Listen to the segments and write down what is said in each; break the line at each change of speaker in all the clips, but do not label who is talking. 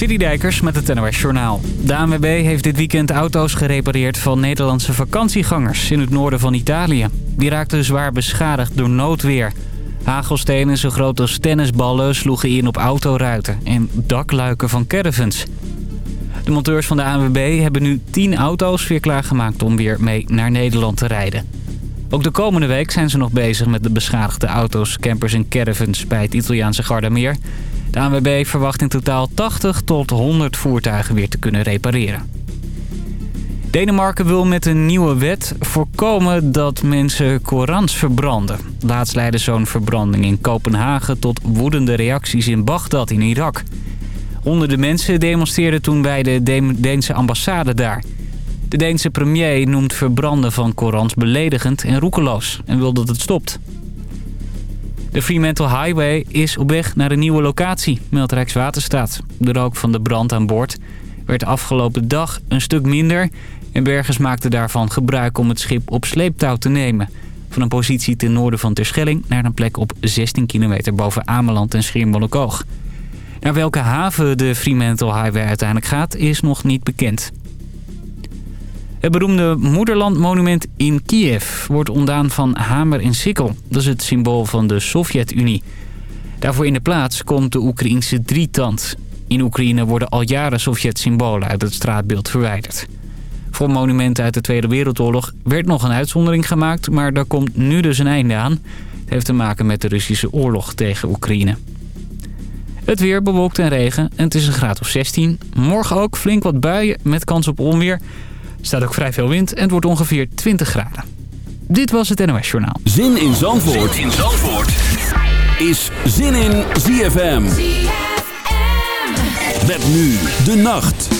Citydijkers met het NOS Journaal. De ANWB heeft dit weekend auto's gerepareerd van Nederlandse vakantiegangers in het noorden van Italië. Die raakten zwaar beschadigd door noodweer. Hagelstenen zo groot als tennisballen sloegen in op autoruiten en dakluiken van caravans. De monteurs van de ANWB hebben nu 10 auto's weer klaargemaakt om weer mee naar Nederland te rijden. Ook de komende week zijn ze nog bezig met de beschadigde auto's, campers en caravans bij het Italiaanse Gardameer. De ANWB verwacht in totaal 80 tot 100 voertuigen weer te kunnen repareren. Denemarken wil met een nieuwe wet voorkomen dat mensen Korans verbranden. Laatst leidde zo'n verbranding in Kopenhagen tot woedende reacties in Bagdad in Irak. Honderden mensen demonstreerden toen bij de Deense ambassade daar. De Deense premier noemt verbranden van Korans beledigend en roekeloos en wil dat het stopt. De Fremantle Highway is op weg naar een nieuwe locatie, meldt Rijkswaterstaat. De rook van de brand aan boord werd afgelopen dag een stuk minder... en bergers maakten daarvan gebruik om het schip op sleeptouw te nemen. Van een positie ten noorden van Terschelling naar een plek op 16 kilometer boven Ameland en Schiermonnikoog. Naar welke haven de Fremantle Highway uiteindelijk gaat is nog niet bekend. Het beroemde Moederlandmonument in Kiev wordt ontdaan van hamer en sikkel. Dat is het symbool van de Sovjet-Unie. Daarvoor in de plaats komt de Oekraïnse drietand. In Oekraïne worden al jaren Sovjet-symbolen uit het straatbeeld verwijderd. Voor monumenten uit de Tweede Wereldoorlog werd nog een uitzondering gemaakt... maar daar komt nu dus een einde aan. Het heeft te maken met de Russische oorlog tegen Oekraïne. Het weer bewolkt en regen en het is een graad of 16. Morgen ook flink wat buien met kans op onweer staat ook vrij veel wind en het wordt ongeveer 20 graden. Dit was het NOS Journaal.
Zin in Zandvoort, zin in Zandvoort. is Zin in ZFM. ZFM. Met nu de nacht.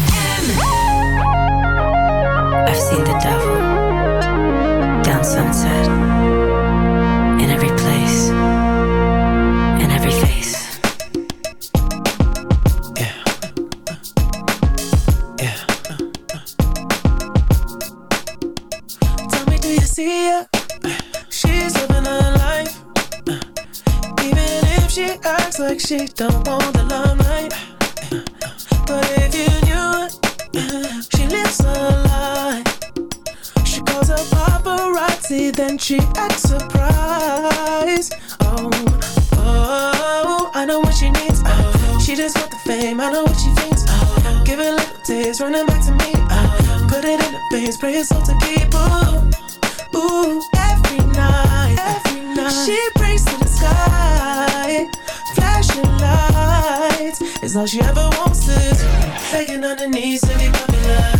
She
just want the fame. I know what she thinks. Oh, give it a little taste, running back to me. Oh, put it in the base, pray it's all to keep. Ooh, ooh, every night, every night she prays to the sky. Flashing lights It's all she ever wants is begging on her knees to be popular.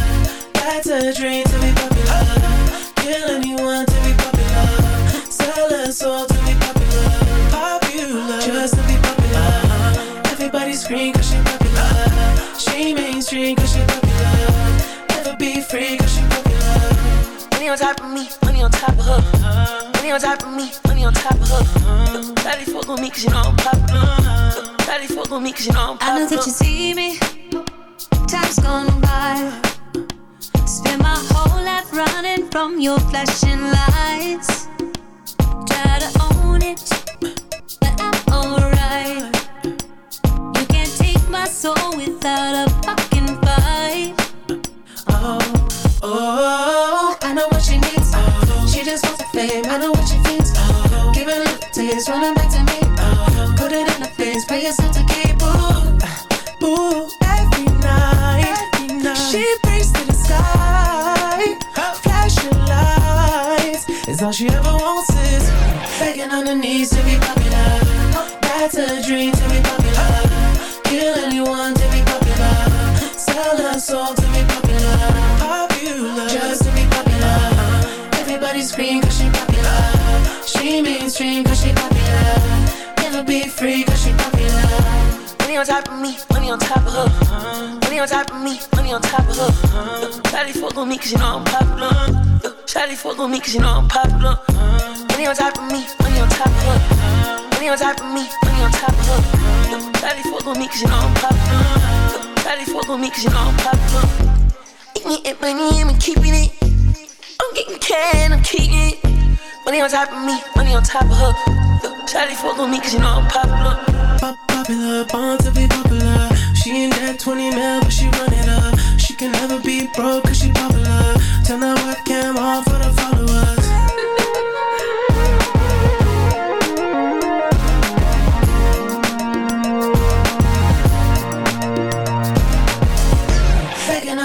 That's a dream to be popular kill anyone to be popular. Sell her soul to Everybody scream cause she popular. She mainstream cause she popular. Never be free cause she popular.
Money on top of me, money on top of her. Money on top of me, money on top of her. Daddy fuck with me cause you know I'm popular. Daddy fuck with me cause you know I'm popular.
I know that you see me. Time's gone by Spend my whole life running from your flashing lights. Try to own it, soul without a fucking fight.
Oh, oh, I know what she needs. Oh, she just wants the fame. I know what she thinks. Oh, give it a little taste, running back to me. Oh, put it in the face, pay yourself to keep. Ooh, ooh, every night, every night. she prays to the sky. Flashing lights is all she ever wants is begging on her knees to be popular. That's a dream to be popular. Anyone to be popular. Sell her soul to be popular. Popular, just to be popular. Everybody scream cause she popular. She mainstream cause she popular. Never be free cause she popular.
Money on top of me, money on top of her. Money on top of me, money on top of her. Shawty fuck with me cause you know I'm popular. Shawty fuck with me cause you know I'm popular. Money on top of me, money on top of her. Money on top of me, money on top of her. Shawty fuck with me cause you know I'm popular. Shawty fuck with me cause you know I'm popular. Eating it, money, I'm keeping it. I'm getting can, I'm keeping it. Money on top of me, money on top of her. Shawty fuck with me cause you know I'm popular.
Pop popular, born to be popular. She ain't that 20 mil, but she run it up. She can never be broke cause she popular. Turn that webcam off for the followers.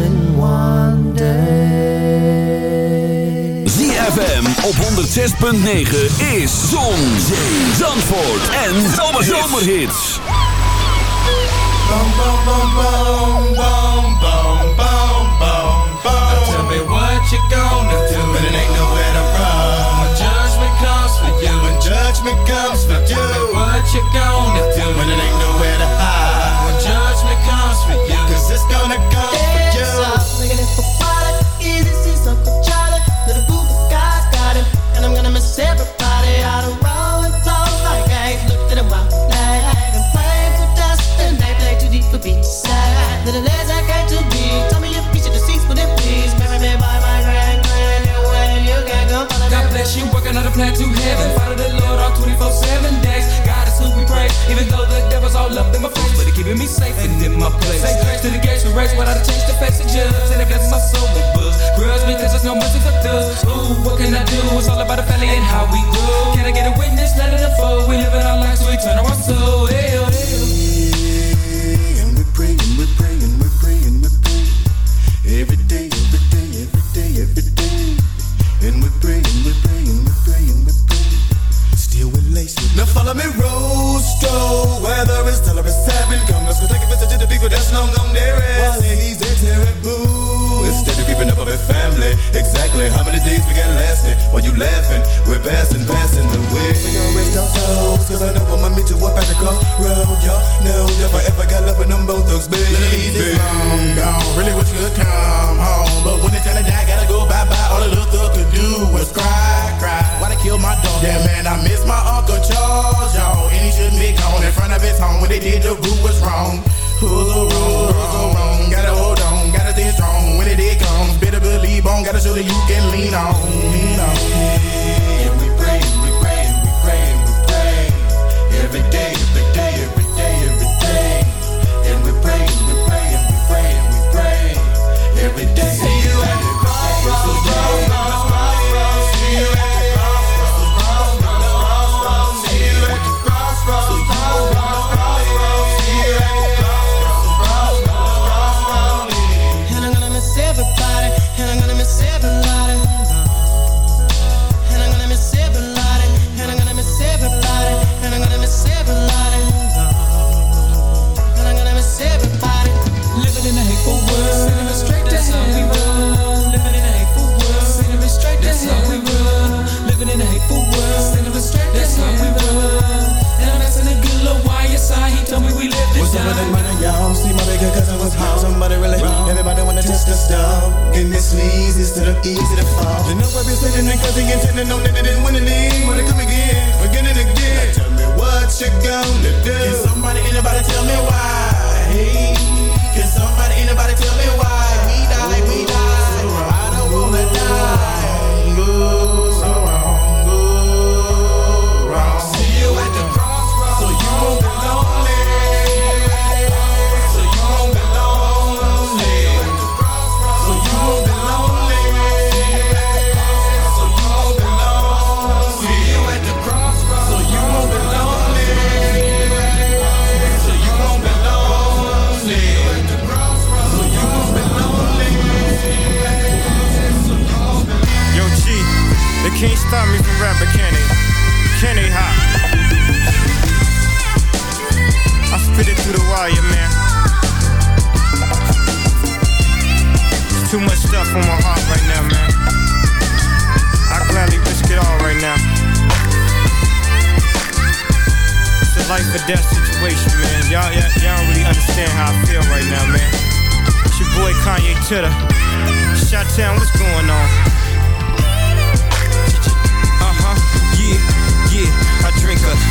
In one day.
ZFM op 106.9 is Zon, Zee, Zandvoort en Zomerhits.
Bum, bum, bum, bum, bum, bum, bum, bum, bum. Now tell me what you gonna do when it ain't nowhere to run. When judgment comes for you, when judgment comes for you. Tell me what you gonna do when it ain't nowhere to hide. When judgment comes for you, 'cause it's gonna come
heaven. Follow the Lord all 24 7 days. God is who we praise. Even though the devil's all up in my face, but he keeping me safe and in my place. Say grace to the gates we race without a change the judge. And it blesses my soul with books. Grudge because there's no mercy for thugs. Ooh, what can I do? It's all about the family and how we grow. Can I get a witness? Let it unfold. We live in our lives, so we turn our soul. Hell,
oh. Family, exactly how many days we got lasting? While you laughing, we're passing, passing the way. We gon' rest our souls, cause I know I'ma meet you up at the crossroad. Y'all know if I ever got love with them both thugs, baby.
Ladies, long gone. Really wish you could come home. But when it's time to die, gotta go bye bye. All the little thug could do was cry, cry. Why they kill my dog? Yeah, man, I miss my Uncle Charles, y'all. And he shouldn't be gone in front of his home. When they did, the group was wrong. Who's wrong? Gotta show that you can lean on. Lean on.
And we pray, we pray, we pray, we pray. Every day,
Everybody
wanna test the stuff. Getting this sneeze instead of easy to fall. The number sitting in cause he intended know that they didn't win any. Wanna come again, again and again. Now tell me what you gonna do.
Can somebody, anybody tell me why? Hey, can somebody, anybody tell me why? We die, we die. I don't wanna die. Go
death situation, man. Y'all, y'all, don't really understand how I feel right now, man. It's your boy Kanye Titter. Chi-Town, what's going on?
Uh huh, yeah, yeah.
I drink a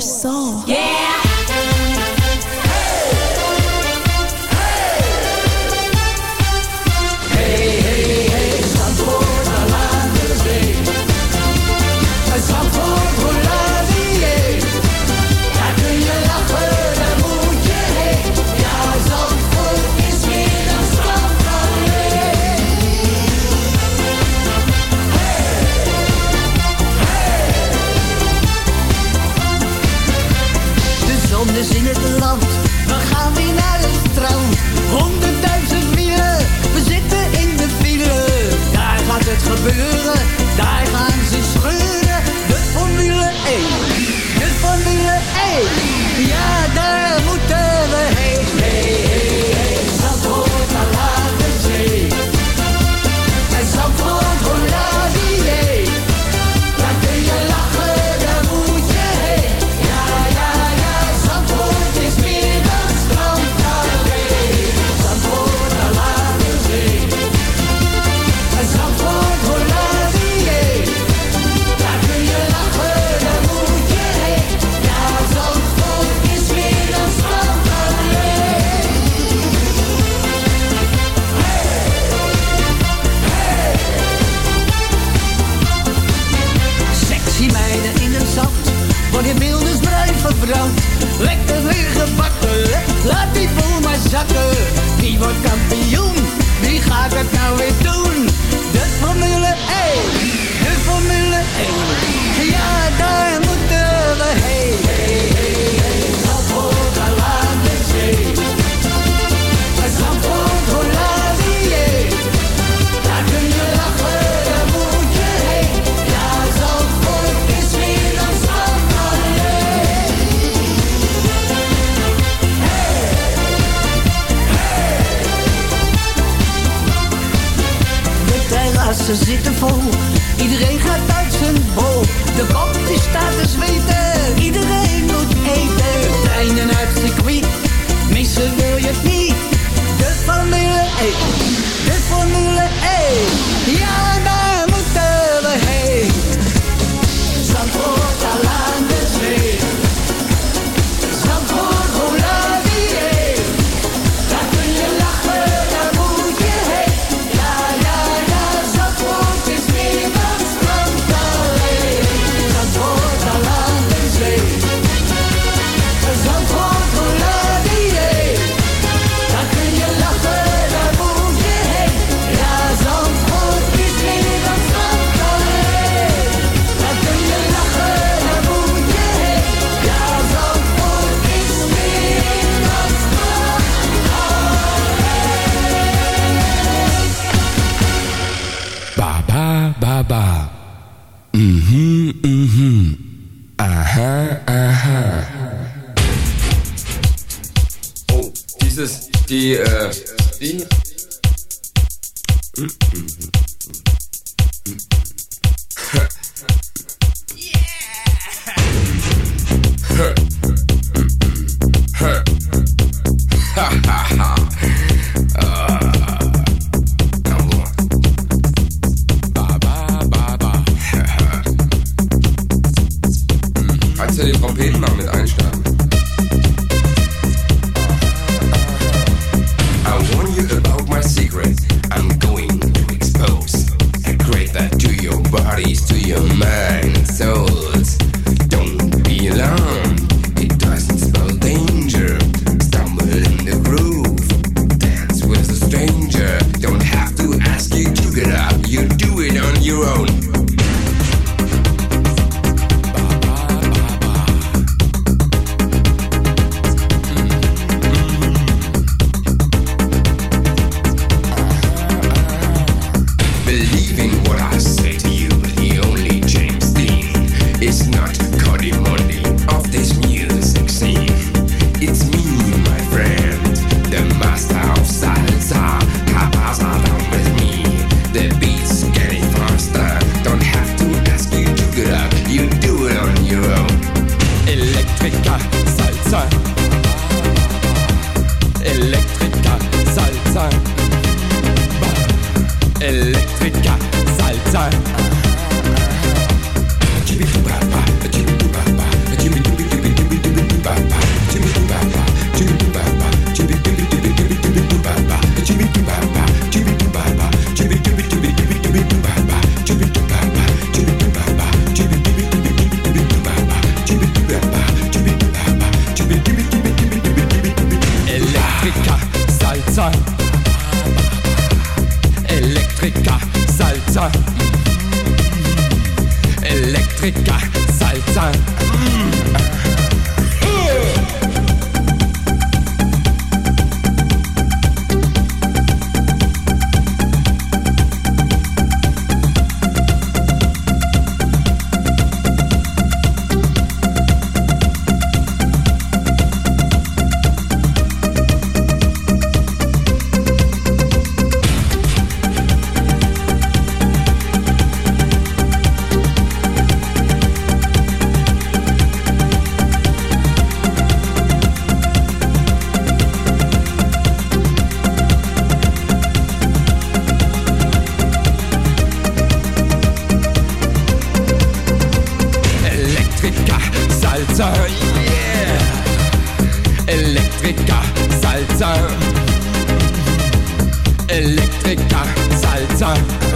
Soul. Yeah.
Salsa,
yeah. Elektriker, Salsa. Elektriker, Salsa.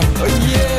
Oh
yeah.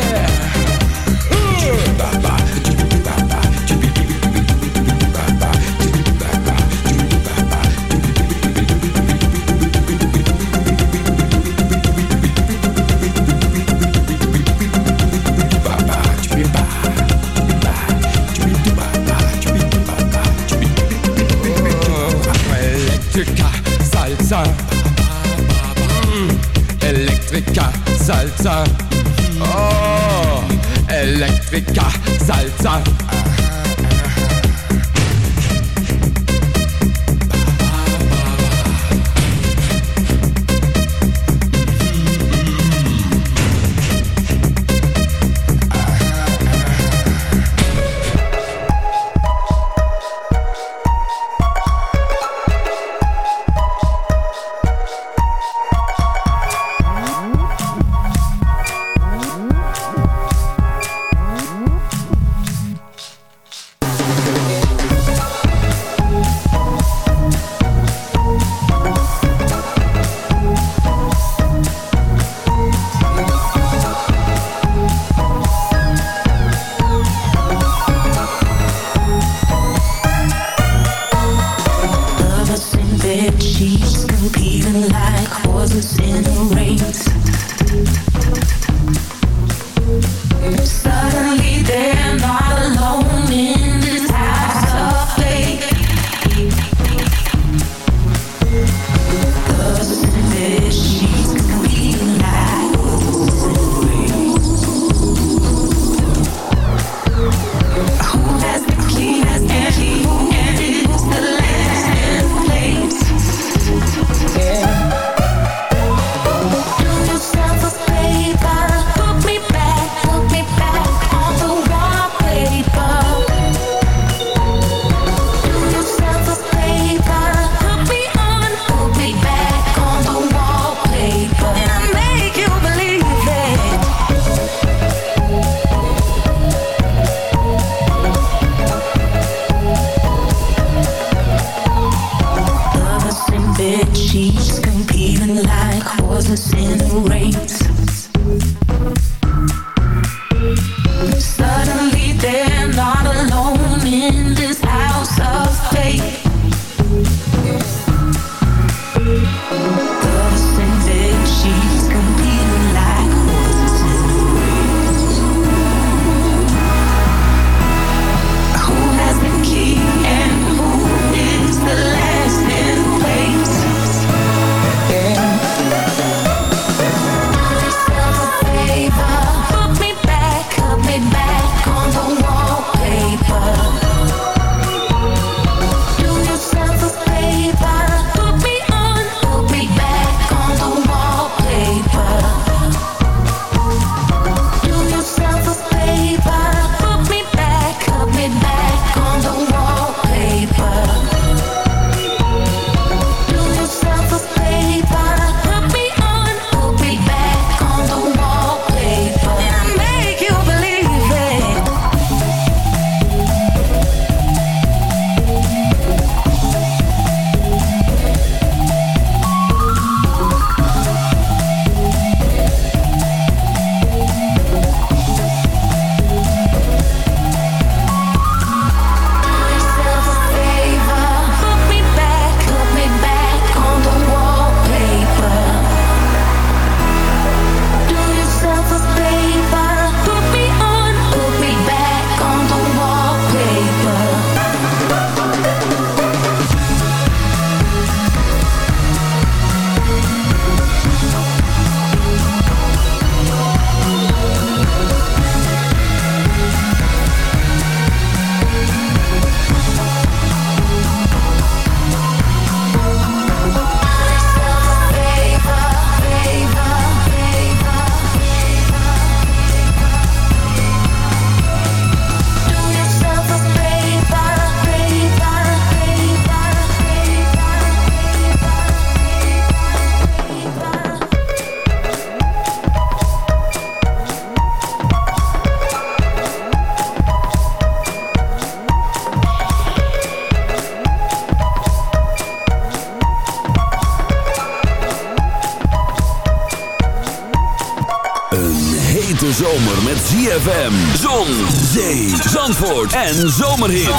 en
zomerhit.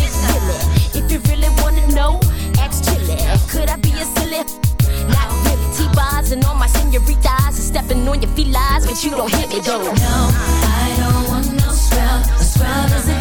Sipping on your but you don't hit me though.
No, I don't want no scrub. A scrub is a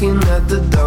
looking at the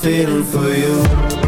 feeling for you.